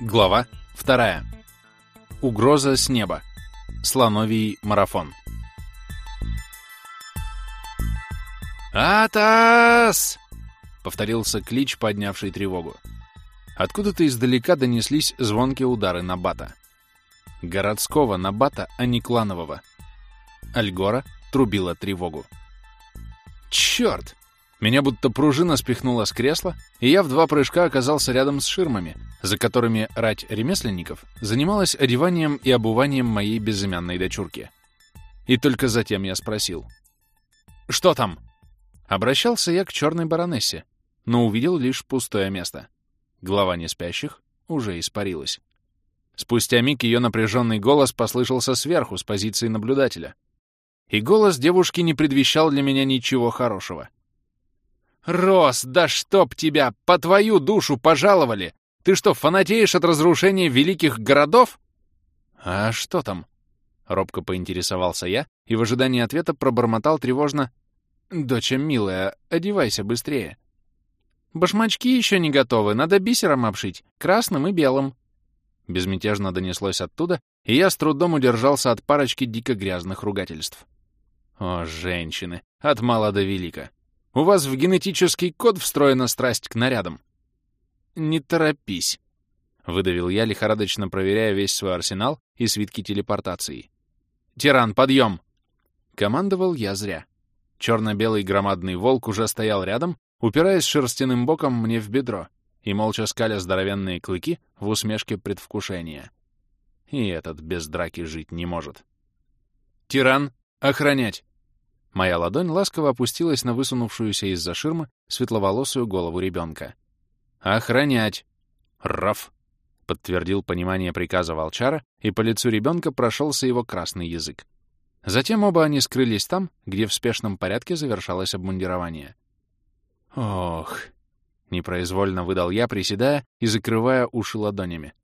Глава 2. Угроза с неба. Слоновий марафон. «Атас!» — повторился клич, поднявший тревогу. Откуда-то издалека донеслись звонкие удары на бата. Городского на бата, а не кланового. Альгора трубила тревогу. «Чёрт!» Меня будто пружина спихнула с кресла, и я в два прыжка оказался рядом с ширмами, за которыми рать ремесленников занималась одеванием и обуванием моей безымянной дочурки. И только затем я спросил. «Что там?» Обращался я к черной баронессе, но увидел лишь пустое место. Глава неспящих уже испарилась. Спустя миг ее напряженный голос послышался сверху, с позиции наблюдателя. И голос девушки не предвещал для меня ничего хорошего — «Рос, да чтоб тебя! По твою душу пожаловали! Ты что, фанатеешь от разрушения великих городов?» «А что там?» — робко поинтересовался я и в ожидании ответа пробормотал тревожно. «Доча милая, одевайся быстрее». «Башмачки еще не готовы, надо бисером обшить, красным и белым». Безмятежно донеслось оттуда, и я с трудом удержался от парочки дико грязных ругательств. О, женщины, от мала до велика. У вас в генетический код встроена страсть к нарядам. Не торопись, — выдавил я, лихорадочно проверяя весь свой арсенал и свитки телепортации. «Тиран, подъем!» Командовал я зря. Черно-белый громадный волк уже стоял рядом, упираясь шерстяным боком мне в бедро и молча скаля здоровенные клыки в усмешке предвкушения. И этот без драки жить не может. «Тиран, охранять!» Моя ладонь ласково опустилась на высунувшуюся из-за ширмы светловолосую голову ребенка. «Охранять!» «Раф!» — подтвердил понимание приказа волчара, и по лицу ребенка прошелся его красный язык. Затем оба они скрылись там, где в спешном порядке завершалось обмундирование. «Ох!» — непроизвольно выдал я, приседая и закрывая уши ладонями.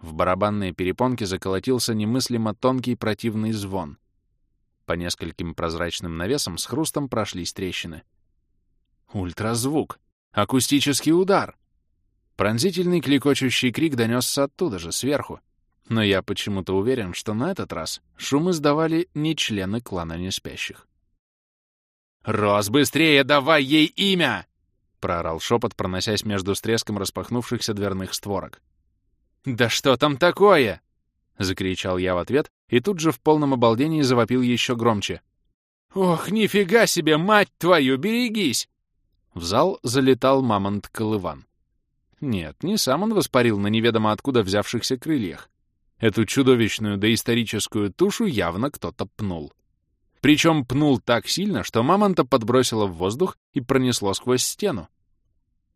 В барабанные перепонки заколотился немыслимо тонкий противный звон — по нескольким прозрачным навесам с хрустом прошлись трещины. Ультразвук! Акустический удар! Пронзительный кликочущий крик донесся оттуда же, сверху. Но я почему-то уверен, что на этот раз шум издавали не члены клана неспящих. «Рос, быстрее давай ей имя!» — проорал шепот, проносясь между стреском распахнувшихся дверных створок. «Да что там такое?» — закричал я в ответ и тут же в полном обалдении завопил еще громче. «Ох, нифига себе, мать твою, берегись!» В зал залетал мамонт-колыван. Нет, не сам он воспарил на неведомо откуда взявшихся крыльях. Эту чудовищную доисторическую тушу явно кто-то пнул. Причем пнул так сильно, что мамонта подбросило в воздух и пронесло сквозь стену.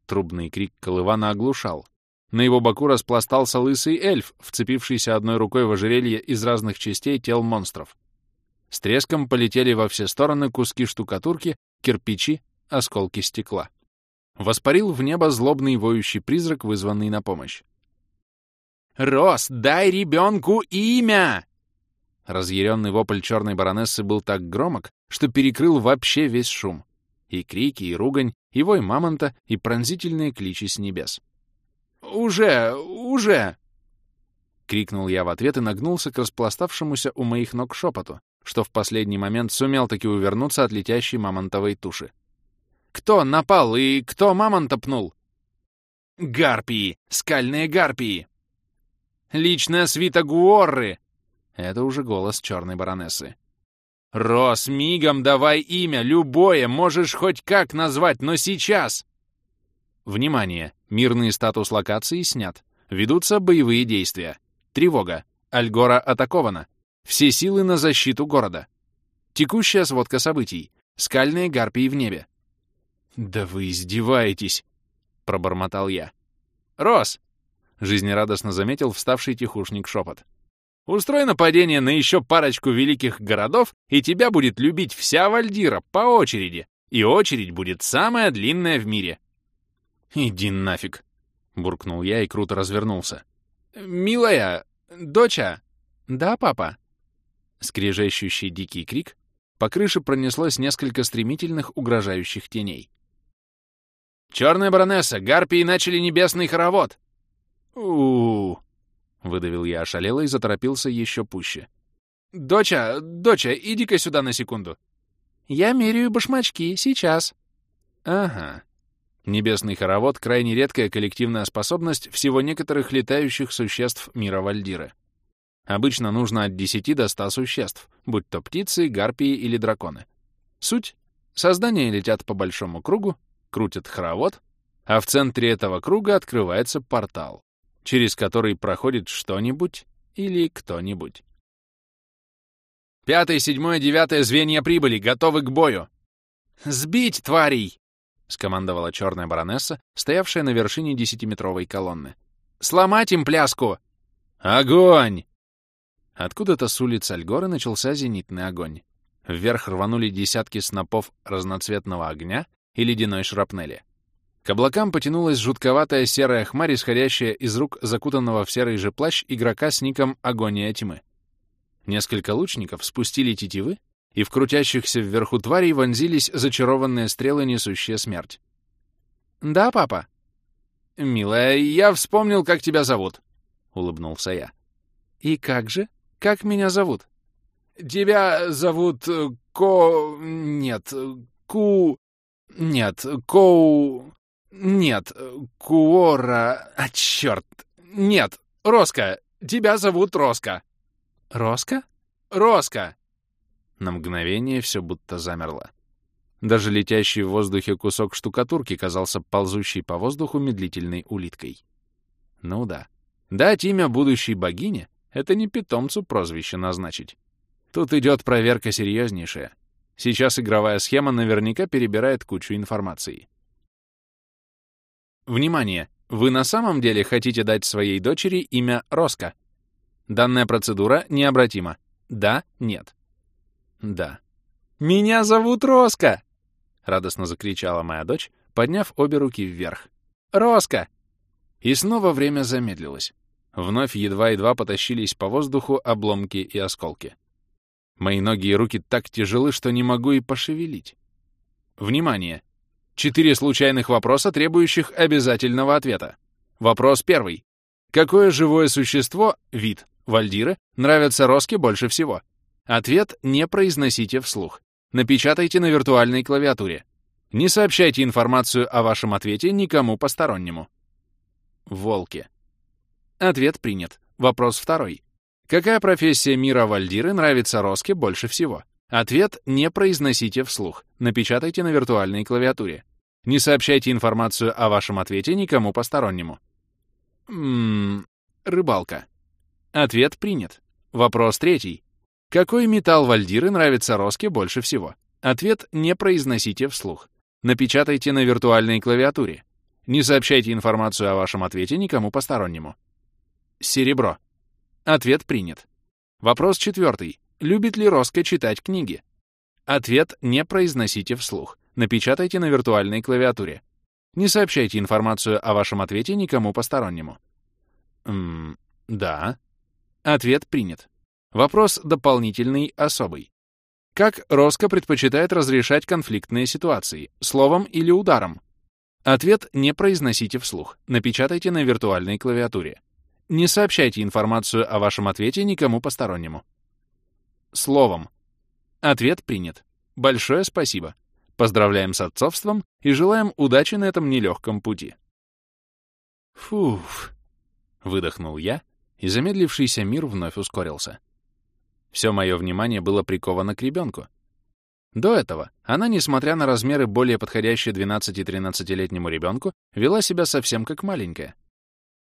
Трубный крик колывана оглушал. На его боку распластался лысый эльф, вцепившийся одной рукой в ожерелье из разных частей тел монстров. С треском полетели во все стороны куски штукатурки, кирпичи, осколки стекла. Воспарил в небо злобный воющий призрак, вызванный на помощь. «Рос, дай ребенку имя!» Разъяренный вопль черной баронессы был так громок, что перекрыл вообще весь шум. И крики, и ругань, и вой мамонта, и пронзительные кличи с небес. «Уже! Уже!» Крикнул я в ответ и нагнулся к распластавшемуся у моих ног шепоту, что в последний момент сумел таки увернуться от летящей мамонтовой туши. «Кто напал и кто мамонта пнул?» «Гарпии! Скальные гарпии!» «Личная свита Гуорры!» Это уже голос черной баронессы. «Рос, мигом давай имя, любое, можешь хоть как назвать, но сейчас!» Внимание! Мирный статус локации снят. Ведутся боевые действия. Тревога. Альгора атакована. Все силы на защиту города. Текущая сводка событий. Скальные гарпии в небе. «Да вы издеваетесь!» — пробормотал я. «Рос!» — жизнерадостно заметил вставший тихушник шепот. «Устрой нападение на еще парочку великих городов, и тебя будет любить вся Вальдира по очереди, и очередь будет самая длинная в мире. «Иди нафиг!» — буркнул я и круто развернулся. «Милая! Доча!» «Да, папа?» Скрежещущий дикий крик, по крыше пронеслось несколько стремительных угрожающих теней. «Черная баронесса! Гарпии начали небесный хоровод!» у, выдавил я ошалело и заторопился еще пуще. «Доча, доча, иди-ка сюда на секунду!» «Я меряю башмачки, сейчас!» «Ага». Небесный хоровод — крайне редкая коллективная способность всего некоторых летающих существ мира Вальдиры. Обычно нужно от 10 до 100 существ, будь то птицы, гарпии или драконы. Суть — создания летят по большому кругу, крутят хоровод, а в центре этого круга открывается портал, через который проходит что-нибудь или кто-нибудь. «Пятое, седьмое, девятое звенья прибыли, готовы к бою!» «Сбить, тварей!» — скомандовала черная баронесса, стоявшая на вершине десятиметровой колонны. «Сломать им пляску!» «Огонь!» Откуда-то с улиц Альгоры начался зенитный огонь. Вверх рванули десятки снопов разноцветного огня и ледяной шрапнели. К облакам потянулась жутковатая серая хмарь, исходящая из рук закутанного в серый же плащ игрока с ником «Агония тьмы». Несколько лучников спустили тетивы, и в крутящихся вверху тварей вонзились зачарованные стрелы, несущие смерть. «Да, папа?» «Милая, я вспомнил, как тебя зовут», — улыбнулся я. «И как же? Как меня зовут?» «Тебя зовут э, Ко... Нет, Ку... Нет, Коу... Нет, Куора... А, черт! Нет, Роска! Тебя зовут Роска!» «Роска?» «Роска!» На мгновение все будто замерло. Даже летящий в воздухе кусок штукатурки казался ползущей по воздуху медлительной улиткой. Ну да. Дать имя будущей богине — это не питомцу прозвище назначить. Тут идет проверка серьезнейшая. Сейчас игровая схема наверняка перебирает кучу информации. Внимание! Вы на самом деле хотите дать своей дочери имя Роска? Данная процедура необратима. Да, нет. Да. «Меня зовут Роска!» — радостно закричала моя дочь, подняв обе руки вверх. «Роска!» И снова время замедлилось. Вновь едва-едва потащились по воздуху обломки и осколки. Мои ноги и руки так тяжелы, что не могу и пошевелить. Внимание! Четыре случайных вопроса, требующих обязательного ответа. Вопрос первый. Какое живое существо, вид, Вальдиры нравятся Роске больше всего? Ответ не произносите вслух. Напечатайте на виртуальной клавиатуре. Не сообщайте информацию о вашем ответе никому постороннему. Волки. Ответ принят. Вопрос второй. Какая профессия мира Вальдиры нравится Роске больше всего? Ответ не произносите вслух. Напечатайте на виртуальной клавиатуре. Не сообщайте информацию о вашем ответе никому постороннему. Ммм, рыбалка. Ответ принят. Вопрос третий. Какой металл Вальдиры нравится Роске больше всего? Ответ не произносите вслух. Напечатайте на виртуальной клавиатуре. Не сообщайте информацию о вашем ответе никому постороннему. Серебро. Ответ принят. Вопрос четвертый. Любит ли Роско читать книги? Ответ не произносите вслух. Напечатайте на виртуальной клавиатуре. Не сообщайте информацию о вашем ответе никому постороннему. Ммм, да. Ответ принят. Вопрос дополнительный, особый. Как Роско предпочитает разрешать конфликтные ситуации? Словом или ударом? Ответ не произносите вслух. Напечатайте на виртуальной клавиатуре. Не сообщайте информацию о вашем ответе никому постороннему. Словом. Ответ принят. Большое спасибо. Поздравляем с отцовством и желаем удачи на этом нелегком пути. Фуф, выдохнул я, и замедлившийся мир вновь ускорился. Все мое внимание было приковано к ребенку. До этого она, несмотря на размеры более подходящие 12-13-летнему ребенку, вела себя совсем как маленькая.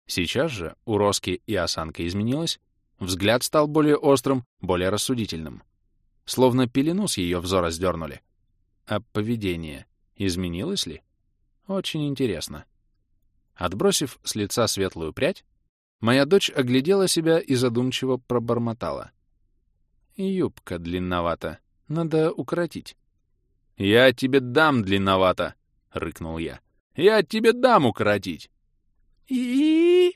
Сейчас же у Роски и осанка изменилась, взгляд стал более острым, более рассудительным. Словно пелену с ее взора сдернули. А поведение изменилось ли? Очень интересно. Отбросив с лица светлую прядь, моя дочь оглядела себя и задумчиво пробормотала. «Юбка длинновата. Надо укоротить». «Я тебе дам длинновато!» — рыкнул я. «Я тебе дам укоротить!» и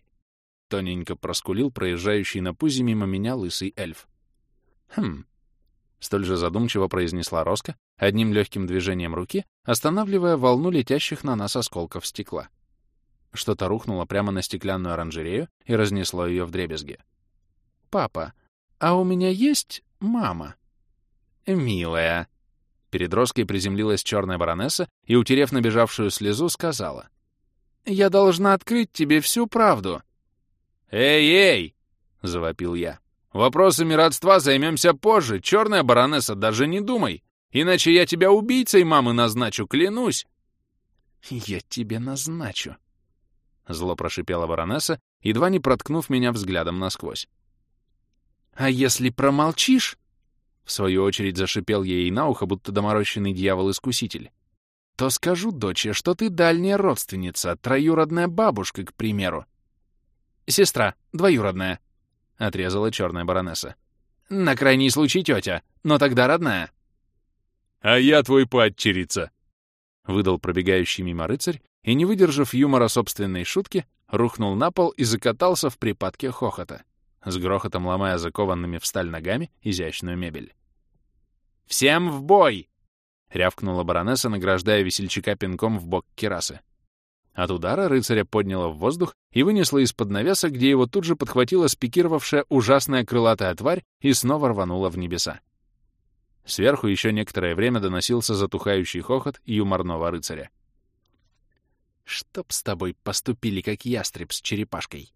тоненько проскулил проезжающий на пузе мимо меня лысый эльф. «Хм...» — столь же задумчиво произнесла Роска, одним легким движением руки, останавливая волну летящих на нас осколков стекла. Что-то рухнуло прямо на стеклянную оранжерею и разнесло ее в дребезги. «Папа, а у меня есть мама?» «Милая». Перед Роской приземлилась черная баронесса и, утерев набежавшую слезу, сказала. «Я должна открыть тебе всю правду». «Эй-эй!» — завопил я. «Вопросами родства займемся позже. Черная баронесса, даже не думай. Иначе я тебя убийцей мамы назначу, клянусь!» «Я тебе назначу!» Зло прошипела баронесса, едва не проткнув меня взглядом насквозь. «А если промолчишь?» В свою очередь зашипел ей на ухо, будто доморощенный дьявол-искуситель. «То скажу, доче, что ты дальняя родственница, троюродная бабушка, к примеру». «Сестра, двоюродная», — отрезала черная баронесса. «На крайний случай тетя, но тогда родная». «А я твой падчерица», — выдал пробегающий мимо рыцарь и, не выдержав юмора собственной шутки, рухнул на пол и закатался в припадке хохота, с грохотом ломая закованными в сталь ногами изящную мебель. «Всем в бой!» — рявкнула баронесса, награждая весельчака пинком в бок керасы. От удара рыцаря подняла в воздух и вынесла из-под навеса, где его тут же подхватила спикировавшая ужасная крылатая тварь и снова рванула в небеса. Сверху еще некоторое время доносился затухающий хохот юморного рыцаря. «Чтоб с тобой поступили, как ястреб с черепашкой!»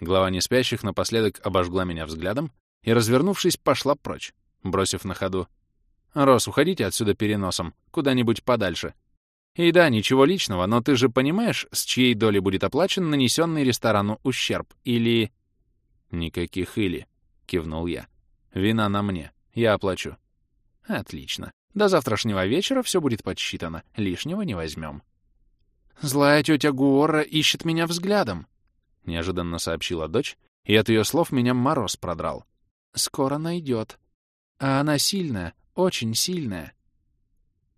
Глава неспящих напоследок обожгла меня взглядом и, развернувшись, пошла прочь, бросив на ходу. «Рос, уходите отсюда переносом, куда-нибудь подальше. И да, ничего личного, но ты же понимаешь, с чьей доли будет оплачен нанесенный ресторану ущерб, или...» «Никаких «или», — кивнул я. «Вина на мне, я оплачу». Отлично. До завтрашнего вечера все будет подсчитано. Лишнего не возьмем. «Злая тетя Гуора ищет меня взглядом», — неожиданно сообщила дочь, и от ее слов меня мороз продрал. «Скоро найдет. А она сильная, очень сильная».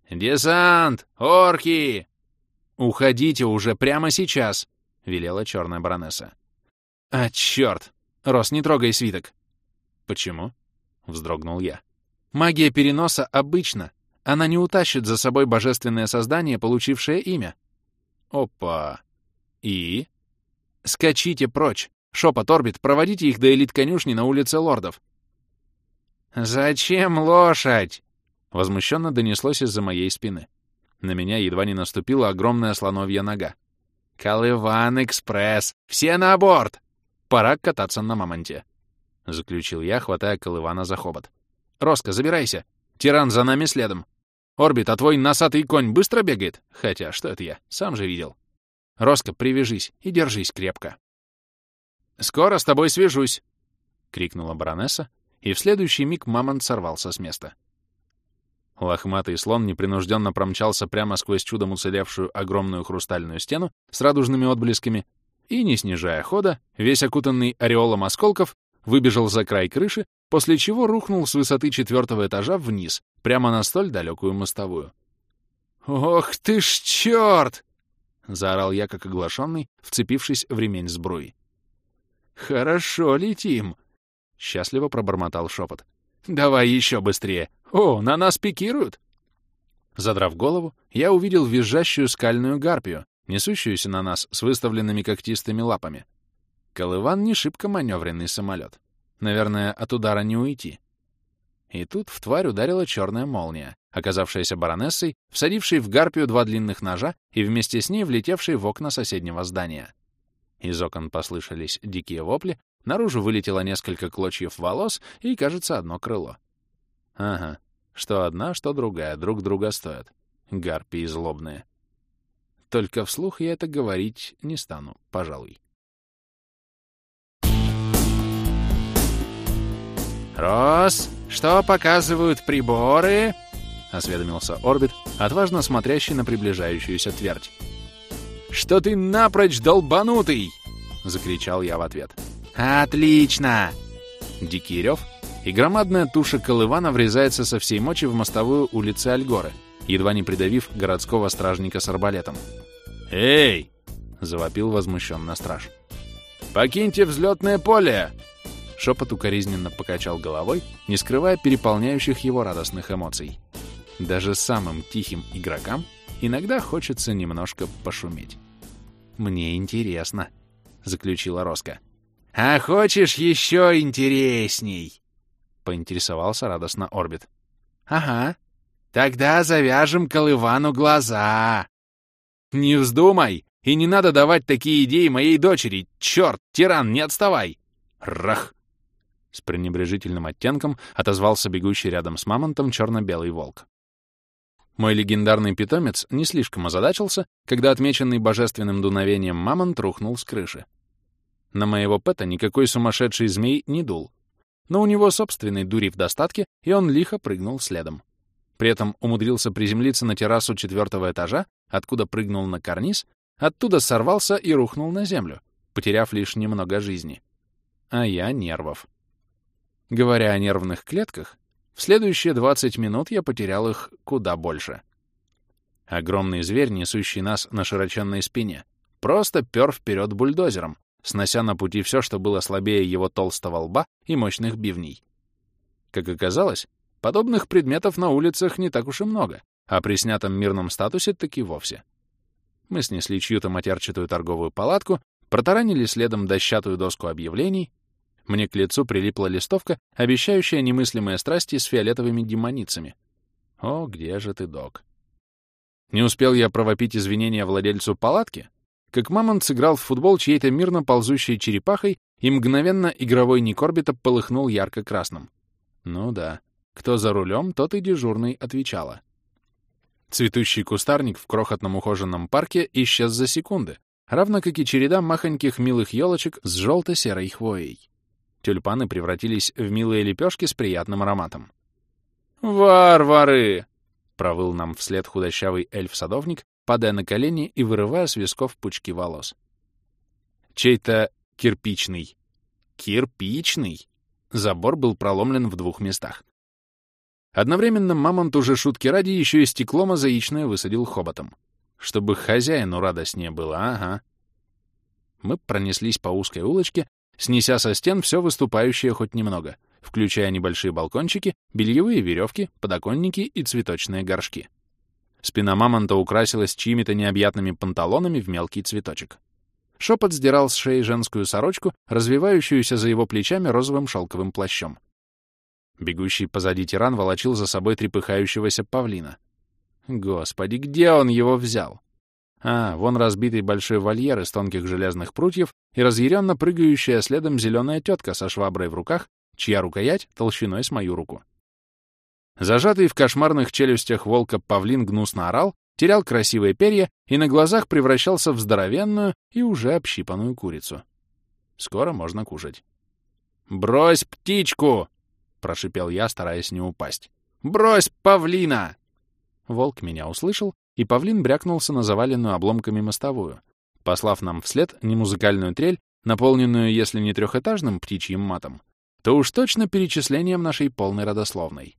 «Десант! Орки!» «Уходите уже прямо сейчас!» — велела черная баронесса. «А, черт! Рос, не трогай свиток!» «Почему?» — вздрогнул я. Магия переноса обычно. Она не утащит за собой божественное создание, получившее имя. Опа. И? Скачите прочь. Шепот орбит, проводите их до элит-конюшни на улице лордов. «Зачем лошадь?» Возмущенно донеслось из-за моей спины. На меня едва не наступила огромная слоновья нога. «Колыван-экспресс! Все на борт! Пора кататься на мамонте!» Заключил я, хватая Колывана за хобот. Роско, забирайся. Тиран за нами следом. Орбит, а твой носатый конь быстро бегает? Хотя, что это я? Сам же видел. Роско, привяжись и держись крепко. «Скоро с тобой свяжусь!» — крикнула баронесса, и в следующий миг мамонт сорвался с места. Лохматый слон непринужденно промчался прямо сквозь чудом уцелевшую огромную хрустальную стену с радужными отблесками и, не снижая хода, весь окутанный ореолом осколков, выбежал за край крыши после чего рухнул с высоты четвертого этажа вниз, прямо на столь далекую мостовую. «Ох ты ж черт!» — заорал я, как оглашенный, вцепившись в ремень сбруи. «Хорошо летим!» — счастливо пробормотал шепот. «Давай еще быстрее! О, на нас пикируют!» Задрав голову, я увидел визжащую скальную гарпию, несущуюся на нас с выставленными когтистыми лапами. Колыван не шибко маневренный самолет. Наверное, от удара не уйти. И тут в тварь ударила черная молния, оказавшаяся баронессой, всадившей в гарпию два длинных ножа и вместе с ней влетевшей в окна соседнего здания. Из окон послышались дикие вопли, наружу вылетело несколько клочьев волос и, кажется, одно крыло. Ага, что одна, что другая, друг друга стоят. Гарпии злобные. Только вслух я это говорить не стану, пожалуй. «Рос, что показывают приборы?» — осведомился Орбит, отважно смотрящий на приближающуюся твердь. «Что ты напрочь долбанутый!» — закричал я в ответ. «Отлично!» Дикий рев, и громадная туша колывана врезается со всей мочи в мостовую улицы Альгоры, едва не придавив городского стражника с арбалетом. «Эй!» — завопил возмущенно страж. «Покиньте взлетное поле! Шепот укоризненно покачал головой, не скрывая переполняющих его радостных эмоций. Даже самым тихим игрокам иногда хочется немножко пошуметь. «Мне интересно», — заключила Роско. «А хочешь еще интересней?» — поинтересовался радостно Орбит. «Ага. Тогда завяжем колывану глаза». «Не вздумай! И не надо давать такие идеи моей дочери! Черт, тиран, не отставай!» «Рах!» С пренебрежительным оттенком отозвался бегущий рядом с мамонтом черно-белый волк. Мой легендарный питомец не слишком озадачился, когда отмеченный божественным дуновением мамонт рухнул с крыши. На моего пэта никакой сумасшедший змей не дул, но у него собственный дури в достатке, и он лихо прыгнул следом. При этом умудрился приземлиться на террасу четвертого этажа, откуда прыгнул на карниз, оттуда сорвался и рухнул на землю, потеряв лишь немного жизни. А я нервов. Говоря о нервных клетках, в следующие 20 минут я потерял их куда больше. Огромный зверь, несущий нас на широченной спине, просто пёр вперед бульдозером, снося на пути все, что было слабее его толстого лба и мощных бивней. Как оказалось, подобных предметов на улицах не так уж и много, а при снятом мирном статусе таки вовсе. Мы снесли чью-то матерчатую торговую палатку, протаранили следом дощатую доску объявлений, мне к лицу прилипла листовка, обещающая немыслимые страсти с фиолетовыми демоницами. О, где же ты, док? Не успел я провопить извинения владельцу палатки, как Мамонт сыграл в футбол чьей-то мирно ползущей черепахой, и мгновенно игровой ник орбита полыхнул ярко-красным. Ну да, кто за рулем, тот и дежурный отвечала. Цветущий кустарник в крохотном ухоженном парке исчез за секунды, равно как и череда махоньких милых елочек с желто-серой хвоей. Тюльпаны превратились в милые лепешки с приятным ароматом. «Варвары!» — провыл нам вслед худощавый эльф-садовник, падая на колени и вырывая с висков пучки волос. Чей-то кирпичный. Кирпичный! Забор был проломлен в двух местах. Одновременно мамонт уже шутки ради еще и стекло мозаичное высадил хоботом. Чтобы хозяину радостнее было, ага. Мы пронеслись по узкой улочке, снеся со стен все выступающее хоть немного, включая небольшие балкончики, бельевые веревки, подоконники и цветочные горшки. Спина мамонта украсилась чьими-то необъятными панталонами в мелкий цветочек. Шепот сдирал с шеи женскую сорочку, развивающуюся за его плечами розовым шелковым плащом. Бегущий позади тиран волочил за собой трепыхающегося павлина. Господи, где он его взял? А, вон разбитый большой вольер из тонких железных прутьев и разъяренно прыгающая следом зеленая тетка со шваброй в руках, чья рукоять толщиной с мою руку. Зажатый в кошмарных челюстях волка павлин гнусно орал, терял красивые перья и на глазах превращался в здоровенную и уже общипанную курицу. Скоро можно кушать. «Брось птичку!» — прошипел я, стараясь не упасть. «Брось павлина!» Волк меня услышал, и павлин брякнулся на заваленную обломками мостовую, послав нам вслед немузыкальную трель, наполненную, если не трехэтажным птичьим матом, то уж точно перечислением нашей полной родословной.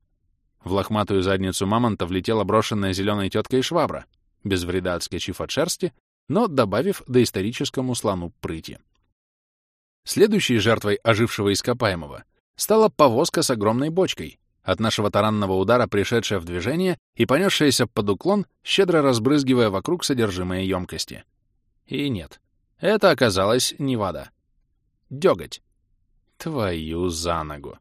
В лохматую задницу мамонта влетела брошенная зеленой теткой швабра, без вреда отскочив от шерсти, но добавив доисторическому слону прыти. Следующей жертвой ожившего ископаемого стала повозка с огромной бочкой, от нашего таранного удара пришедшая в движение и понесшаяся под уклон, щедро разбрызгивая вокруг содержимое емкости. И нет, это оказалось не вода. Дёготь. Твою за ногу.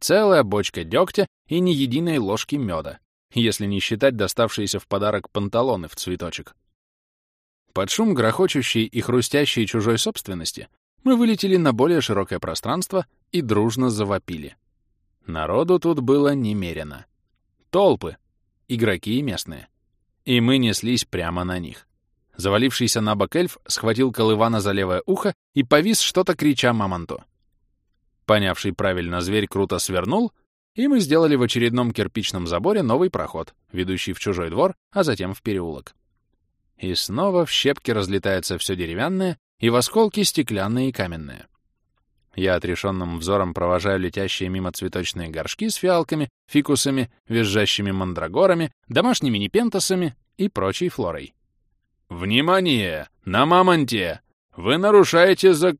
Целая бочка дегтя и ни единой ложки меда, если не считать доставшиеся в подарок панталоны в цветочек. Под шум грохочущей и хрустящей чужой собственности мы вылетели на более широкое пространство и дружно завопили. Народу тут было немерено. Толпы, игроки местные. И мы неслись прямо на них. Завалившийся на бок эльф схватил колывана за левое ухо и повис что-то крича мамонту. Понявший правильно зверь круто свернул, и мы сделали в очередном кирпичном заборе новый проход, ведущий в чужой двор, а затем в переулок. И снова в щепки разлетается все деревянное, и в осколки стеклянные и каменные. Я отрешенным взором провожаю летящие мимо цветочные горшки с фиалками, фикусами, визжащими мандрагорами, домашними непентасами и прочей флорой. «Внимание! На мамонте! Вы нарушаете зак...»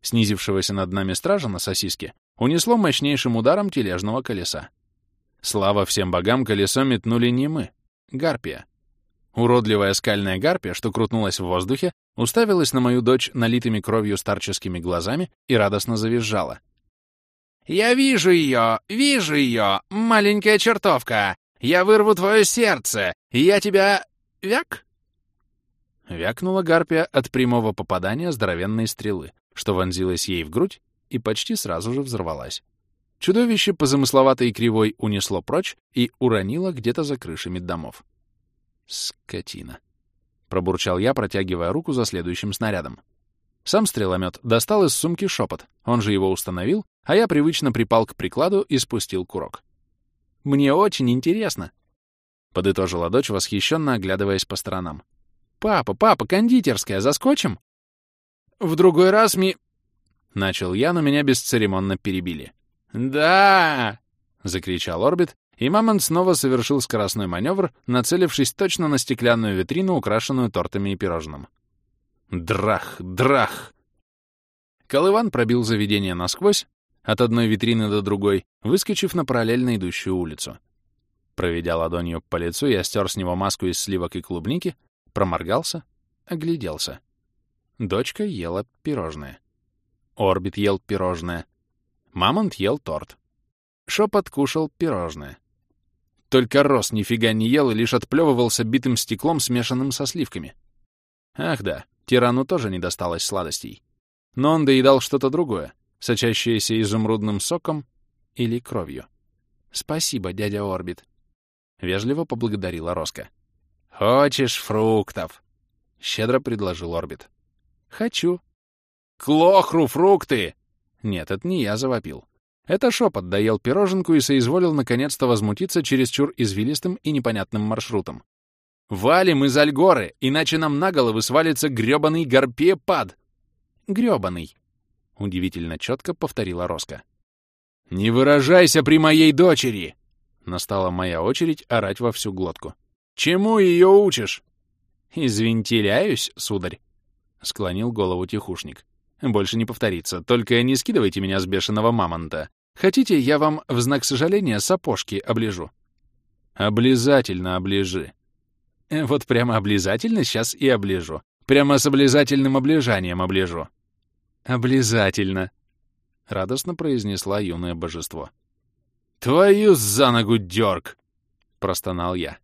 снизившегося над нами стража на сосиске, унесло мощнейшим ударом тележного колеса. Слава всем богам, колесо метнули не мы, Гарпия. Уродливая скальная гарпия, что крутнулась в воздухе, уставилась на мою дочь налитыми кровью старческими глазами и радостно завизжала. «Я вижу ее! Вижу ее! Маленькая чертовка! Я вырву твое сердце! Я тебя... Вяк!» Вякнула гарпия от прямого попадания здоровенной стрелы, что вонзилась ей в грудь и почти сразу же взорвалась. Чудовище по замысловатой кривой унесло прочь и уронило где-то за крышами домов. «Скотина!» — пробурчал я, протягивая руку за следующим снарядом. Сам стреломет достал из сумки шепот, он же его установил, а я привычно припал к прикладу и спустил курок. «Мне очень интересно!» — подытожила дочь, восхищенно оглядываясь по сторонам. «Папа, папа, кондитерская, заскочим?» «В другой раз ми...» Начал я, но меня бесцеремонно перебили. «Да!» — закричал Орбит, и Мамонт снова совершил скоростной маневр, нацелившись точно на стеклянную витрину, украшенную тортами и пирожным. Драх! Драх! Колыван пробил заведение насквозь, от одной витрины до другой, выскочив на параллельно идущую улицу. Проведя ладонью по лицу, я стер с него маску из сливок и клубники, проморгался, огляделся. Дочка ела пирожное. Орбит ел пирожное. Мамонт ел торт. Шепот кушал пирожное. Только Рос нифига не ел и лишь отплевывался битым стеклом, смешанным со сливками. Ах да, тирану тоже не досталось сладостей. Но он доедал что-то другое, сочащееся изумрудным соком или кровью. «Спасибо, дядя Орбит», — вежливо поблагодарила Роска. «Хочешь фруктов?» — щедро предложил Орбит. «Хочу». «Клохру фрукты!» Нет, это не я завопил. Это шепот доел пироженку и соизволил наконец-то возмутиться чересчур извилистым и непонятным маршрутом. «Валим из Альгоры, иначе нам на головы свалится грёбаный гарпиепад!» «Грёбаный!» — удивительно четко повторила Роска. «Не выражайся при моей дочери!» Настала моя очередь орать во всю глотку. «Чему ее учишь?» «Извинтеляюсь, сударь», — склонил голову тихушник. «Больше не повторится, только не скидывайте меня с бешеного мамонта. Хотите, я вам в знак сожаления сапожки оближу?» «Облизательно оближи». Э, «Вот прямо облизательно сейчас и оближу. Прямо с облизательным оближанием оближу». «Облизательно», — радостно произнесла юное божество. «Твою за ногу, дёрг!» — простонал я.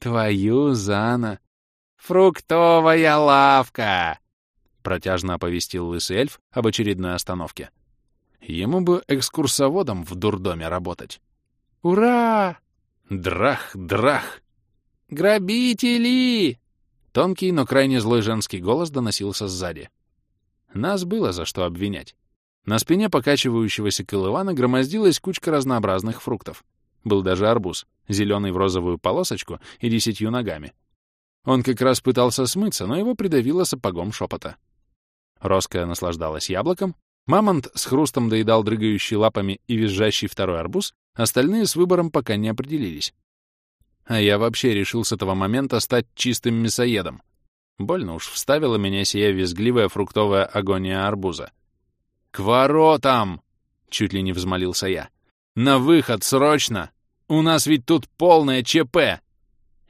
«Твою за на...» «Фруктовая лавка!» — протяжно оповестил лысый эльф об очередной остановке. Ему бы экскурсоводом в дурдоме работать. «Ура!» «Драх, драх!» «Грабители!» Тонкий, но крайне злой женский голос доносился сзади. Нас было за что обвинять. На спине покачивающегося колывана громоздилась кучка разнообразных фруктов. Был даже арбуз, зеленый в розовую полосочку и десятью ногами. Он как раз пытался смыться, но его придавило сапогом шепота. Роская наслаждалась яблоком, Мамонт с хрустом доедал дрыгающий лапами и визжащий второй арбуз, остальные с выбором пока не определились. А я вообще решил с этого момента стать чистым мясоедом. Больно уж вставила меня сия визгливая фруктовая агония арбуза. «К воротам!» — чуть ли не взмолился я. «На выход, срочно! У нас ведь тут полное ЧП!»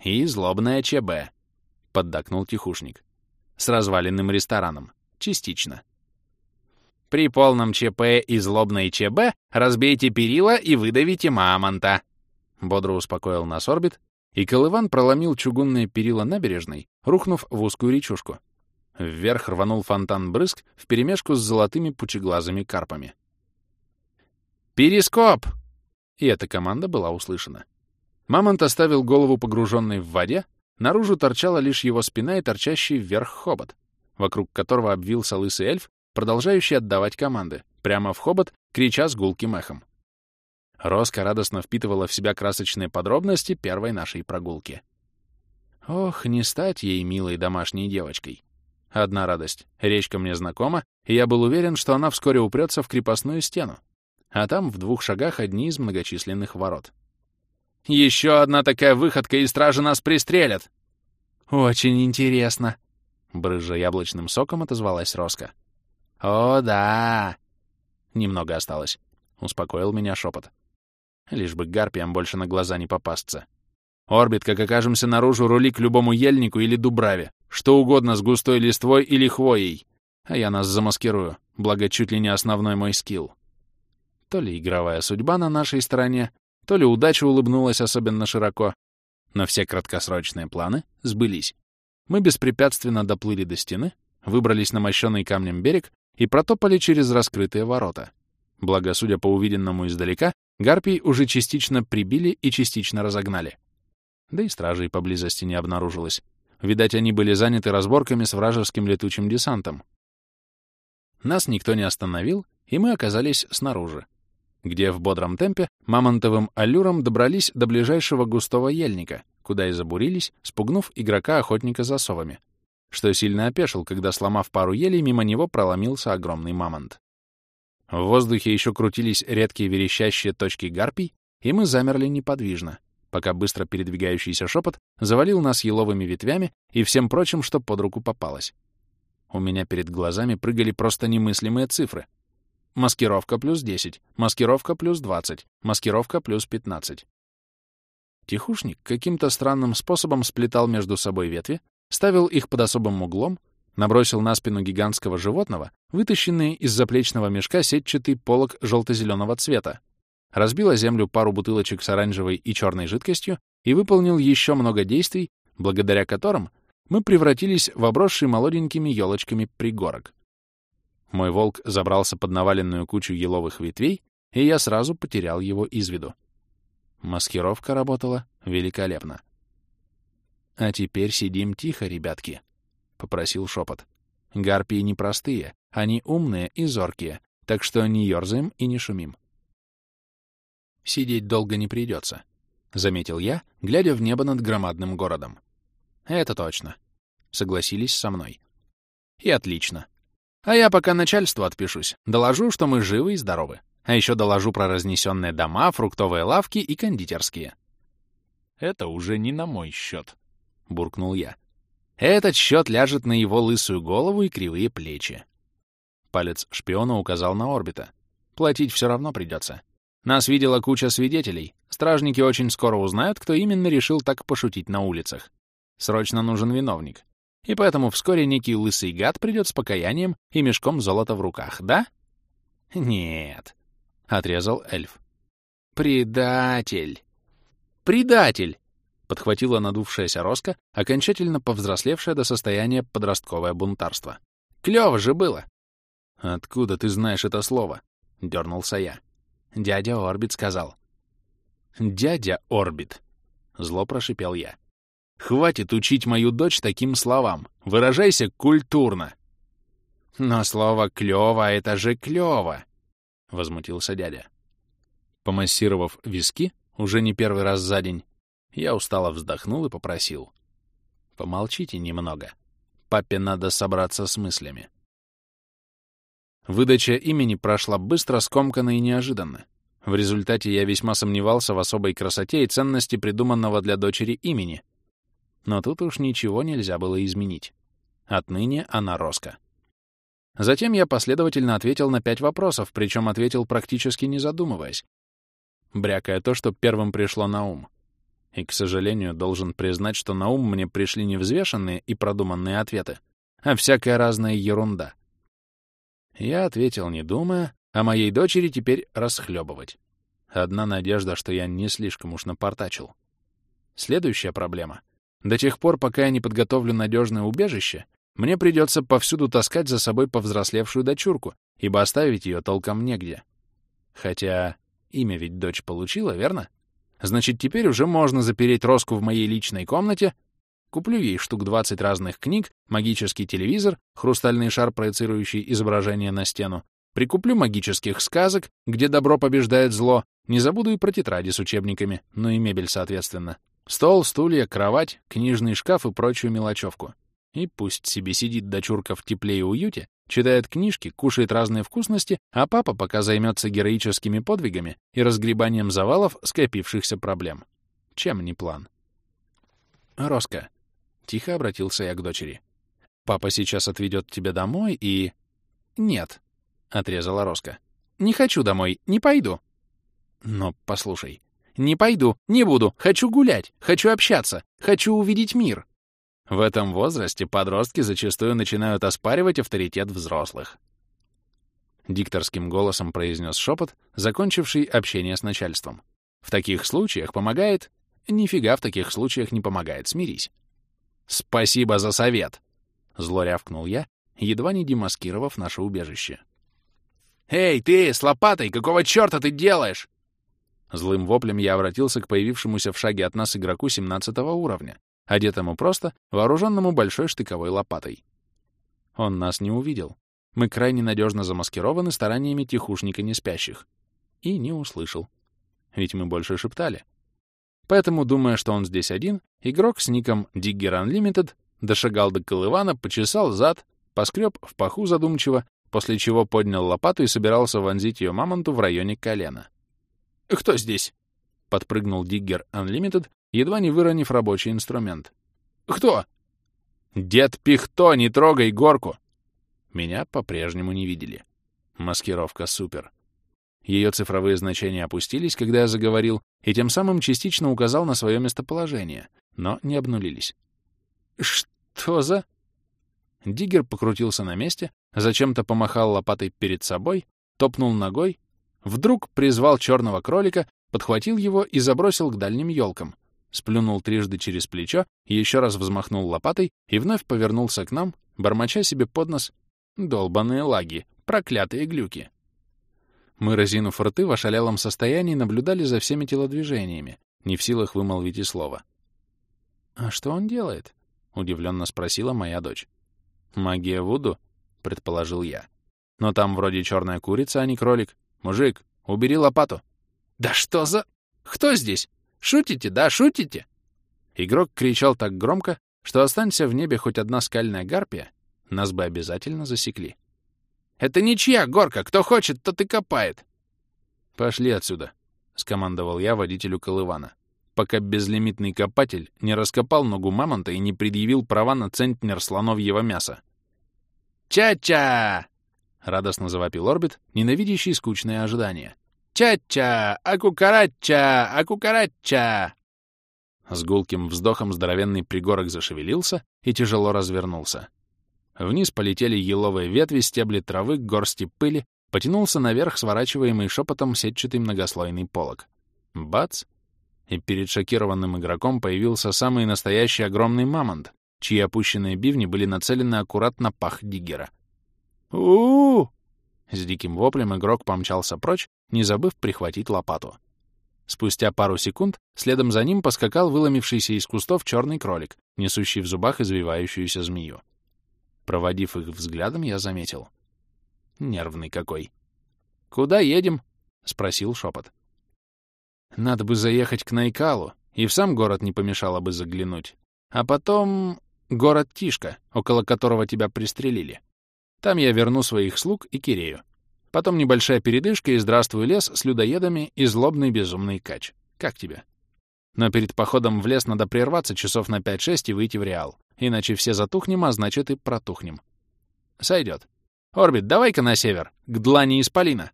«И злобное ЧБ», — поддакнул тихушник. «С разваленным рестораном. Частично». При полном ЧП и злобной ЧБ разбейте перила и выдавите мамонта. Бодро успокоил нас орбит, и Колыван проломил чугунные перила набережной, рухнув в узкую речушку. Вверх рванул фонтан-брызг вперемешку с золотыми пучеглазыми карпами. «Перископ!» И эта команда была услышана. Мамонт оставил голову погруженной в воде, наружу торчала лишь его спина и торчащий вверх хобот, вокруг которого обвился лысый эльф продолжающий отдавать команды, прямо в хобот, крича с гулким эхом. Роска радостно впитывала в себя красочные подробности первой нашей прогулки. Ох, не стать ей милой домашней девочкой. Одна радость. Речка мне знакома, и я был уверен, что она вскоре упрется в крепостную стену. А там в двух шагах одни из многочисленных ворот. «Еще одна такая выходка, и стражи нас пристрелят!» «Очень интересно!» Брызжа яблочным соком отозвалась Роска. «О, да!» «Немного осталось», — успокоил меня шепот. Лишь бы гарпиям больше на глаза не попасться. Орбит, как окажемся наружу, рули к любому ельнику или дубраве. Что угодно с густой листвой или хвоей. А я нас замаскирую, благо чуть ли не основной мой скилл. То ли игровая судьба на нашей стороне, то ли удача улыбнулась особенно широко. Но все краткосрочные планы сбылись. Мы беспрепятственно доплыли до стены, выбрались на мощенный камнем берег и протопали через раскрытые ворота. Благо, судя по увиденному издалека, гарпий уже частично прибили и частично разогнали. Да и стражей поблизости не обнаружилось. Видать, они были заняты разборками с вражеским летучим десантом. Нас никто не остановил, и мы оказались снаружи, где в бодром темпе мамонтовым аллюром добрались до ближайшего густого ельника, куда и забурились, спугнув игрока-охотника за совами, что сильно опешил, когда, сломав пару елей, мимо него проломился огромный мамонт. В воздухе еще крутились редкие верещащие точки гарпий, и мы замерли неподвижно, пока быстро передвигающийся шепот завалил нас еловыми ветвями и всем прочим, что под руку попалось. У меня перед глазами прыгали просто немыслимые цифры. Маскировка плюс 10, маскировка плюс 20, маскировка плюс 15. Тихушник каким-то странным способом сплетал между собой ветви, ставил их под особым углом, набросил на спину гигантского животного вытащенный из заплечного мешка сетчатый полог желто-зеленого цвета, разбил о землю пару бутылочек с оранжевой и черной жидкостью и выполнил еще много действий, благодаря которым мы превратились в обросший молоденькими елочками пригорок. Мой волк забрался под наваленную кучу еловых ветвей, и я сразу потерял его из виду. Маскировка работала великолепно. «А теперь сидим тихо, ребятки», — попросил шепот. «Гарпии непростые, они умные и зоркие, так что не ерзаем и не шумим». «Сидеть долго не придется», — заметил я, глядя в небо над громадным городом. «Это точно», — согласились со мной. «И отлично. А я пока начальству отпишусь, доложу, что мы живы и здоровы. А еще доложу про разнесенные дома, фруктовые лавки и кондитерские». «Это уже не на мой счет», — буркнул я. Этот счет ляжет на его лысую голову и кривые плечи. Палец шпиона указал на орбита. Платить все равно придется. Нас видела куча свидетелей. Стражники очень скоро узнают, кто именно решил так пошутить на улицах. Срочно нужен виновник. И поэтому вскоре некий лысый гад придет с покаянием и мешком золота в руках, да? Нет, — отрезал эльф. Предатель! Предатель! Подхватила надувшаяся Роска, окончательно повзрослевшая до состояния подростковое бунтарство. «Клёво же было!» «Откуда ты знаешь это слово?» — дернулся я. Дядя Орбит сказал. «Дядя Орбит!» — зло прошипел я. «Хватит учить мою дочь таким словам. Выражайся культурно!» «Но слово «клёво» — это же клёво!» — возмутился дядя. Помассировав виски, уже не первый раз за день, я устало вздохнул и попросил. «Помолчите немного. Папе надо собраться с мыслями». Выдача имени прошла быстро, скомканно и неожиданно. В результате я весьма сомневался в особой красоте и ценности придуманного для дочери имени. Но тут уж ничего нельзя было изменить. Отныне она Роска. Затем я последовательно ответил на пять вопросов, причем ответил практически не задумываясь, брякая то, что первым пришло на ум. И, к сожалению, должен признать, что на ум мне пришли не взвешенные и продуманные ответы, а всякая разная ерунда. Я ответил, не думая, а моей дочери теперь расхлебывать. Одна надежда, что я не слишком уж напортачил. Следующая проблема. До тех пор, пока я не подготовлю надежное убежище, мне придется повсюду таскать за собой повзрослевшую дочурку, ибо оставить ее толком негде. Хотя имя ведь дочь получила, верно? Значит, теперь уже можно запереть Роску в моей личной комнате, куплю ей штук 20 разных книг, магический телевизор, хрустальный шар, проецирующий изображение на стену, прикуплю магических сказок, где добро побеждает зло, не забуду и про тетради с учебниками, ну и мебель, соответственно. Стол, стулья, кровать, книжный шкаф и прочую мелочевку. И пусть себе сидит дочурка в тепле и уюте, читает книжки, кушает разные вкусности, а папа пока займется героическими подвигами и разгребанием завалов скопившихся проблем. Чем не план? «Роско», — тихо обратился я к дочери, — «папа сейчас отведет тебя домой и...» «Нет», — отрезала Роско. «Не хочу домой, не пойду». «Но послушай, Не пойду, не буду, хочу гулять, хочу общаться, хочу увидеть мир. В этом возрасте подростки зачастую начинают оспаривать авторитет взрослых. Дикторским голосом произнес шепот, закончивший общение с начальством. В таких случаях помогает... Нифига в таких случаях не помогает, смирись. «Спасибо за совет!» — зло рявкнул я, едва не демаскировав наше убежище. «Эй, ты, с лопатой, какого черта ты делаешь?» Злым воплем я обратился к появившемуся в шаге от нас игроку 17 уровня, одетому просто, вооруженному большой штыковой лопатой. Он нас не увидел. Мы крайне надежно замаскированы стараниями тихушника неспящих. И не услышал. Ведь мы больше шептали. Поэтому, думая, что он здесь один, игрок с ником Digger Unlimited дошагал до колывана, почесал зад, поскреб в паху задумчиво, после чего поднял лопату и собирался вонзить ее мамонту в районе колена. «Кто здесь?» — подпрыгнул Digger Unlimited, едва не выронив рабочий инструмент. «Кто?» «Дед Пихто, не трогай горку!» Меня по-прежнему не видели. Маскировка супер. Ее цифровые значения опустились, когда я заговорил, и тем самым частично указал на свое местоположение, но не обнулились. «Что за...» Диггер покрутился на месте, зачем-то помахал лопатой перед собой, топнул ногой, вдруг призвал черного кролика, подхватил его и забросил к дальним елкам, сплюнул трижды через плечо, еще раз взмахнул лопатой и вновь повернулся к нам, бормоча себе под нос «Долбаные лаги, проклятые глюки». Мы, разинув рты, в ошалелом состоянии наблюдали за всеми телодвижениями, не в силах вымолвить и слова. «А что он делает?» — удивленно спросила моя дочь. «Магия Вуду?» — предположил я. «Но там вроде черная курица, а не кролик. Мужик, убери лопату!» «Да что за... Кто здесь? Шутите, да, шутите?» Игрок кричал так громко, что останься в небе хоть одна скальная гарпия, нас бы обязательно засекли. «Это ничья горка, кто хочет, тот и копает!» «Пошли отсюда», — скомандовал я водителю Колывана, пока безлимитный копатель не раскопал ногу мамонта и не предъявил права на центнер слоновьего мяса. «Ча-ча!» — радостно завопил Орбит, ненавидящий скучное ожидание. «Ча-ча! Акукарача! Акукарача!» С гулким вздохом здоровенный пригорок зашевелился и тяжело развернулся. Вниз полетели еловые ветви, стебли травы, горсти пыли, потянулся наверх сворачиваемый шепотом сетчатый многослойный полог. Бац! И перед шокированным игроком появился самый настоящий огромный мамонт, чьи опущенные бивни были нацелены аккуратно пах Диггера. у у, -у С диким воплем игрок помчался прочь, не забыв прихватить лопату. Спустя пару секунд следом за ним поскакал выломившийся из кустов черный кролик, несущий в зубах извивающуюся змею. Проводив их взглядом, я заметил. Нервный какой. «Куда едем?» — спросил шепот. «Надо бы заехать к Найкалу, и в сам город не помешало бы заглянуть. А потом город Тишка, около которого тебя пристрелили. Там я верну своих слуг и Кирею. Потом небольшая передышка и здравствуй лес с людоедами и злобный безумный кач. Как тебе? Но перед походом в лес надо прерваться часов на 5-6 и выйти в Реал. Иначе все затухнем, а значит и протухнем. Сойдет. Орбит, давай-ка на север, к длани Исполина.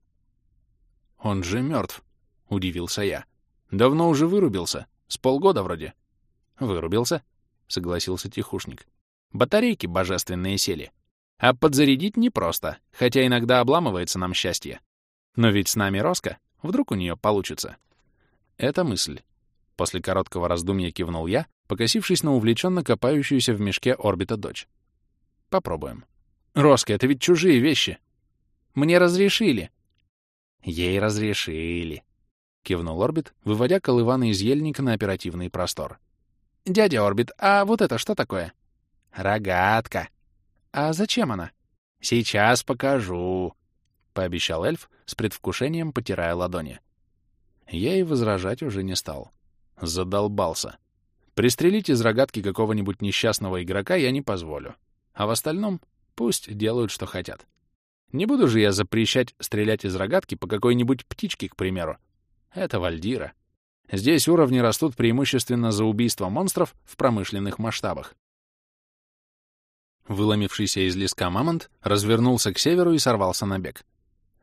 Он же мертв, удивился я. Давно уже вырубился. С полгода вроде. Вырубился, согласился тихушник. Батарейки божественные сели. А подзарядить непросто, хотя иногда обламывается нам счастье. Но ведь с нами Роско, вдруг у нее получится. Это мысль. После короткого раздумья кивнул я, покосившись на увлеченно копающуюся в мешке орбита дочь. Попробуем. Роско, это ведь чужие вещи. Мне разрешили. Ей разрешили. Кивнул Орбит, выводя колывана из ельника на оперативный простор. «Дядя Орбит, а вот это что такое?» «Рогатка». «А зачем она?» «Сейчас покажу», — пообещал эльф, с предвкушением потирая ладони. Я и возражать уже не стал. Задолбался. Пристрелить из рогатки какого-нибудь несчастного игрока я не позволю. А в остальном пусть делают, что хотят. Не буду же я запрещать стрелять из рогатки по какой-нибудь птичке, к примеру. Это Вальдира. Здесь уровни растут преимущественно за убийство монстров в промышленных масштабах. Выломившийся из леска мамонт развернулся к северу и сорвался на бег.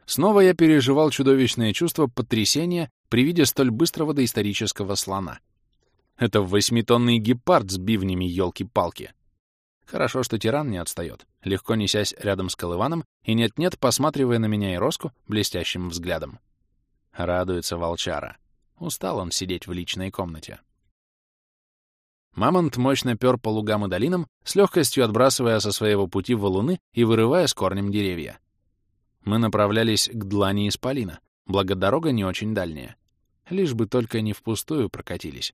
Снова я переживал чудовищное чувство потрясения при виде столь быстрого доисторического слона. Это восьмитонный гепард с бивнями елки-палки. Хорошо, что тиран не отстает, легко несясь рядом с Колываном и нет-нет, посматривая на меня и Роску блестящим взглядом. Радуется волчара. Устал он сидеть в личной комнате. Мамонт мощно пёр по лугам и долинам, с легкостью отбрасывая со своего пути валуны и вырывая с корнем деревья. Мы направлялись к длани исполина, благо дорога не очень дальняя. Лишь бы только не впустую прокатились.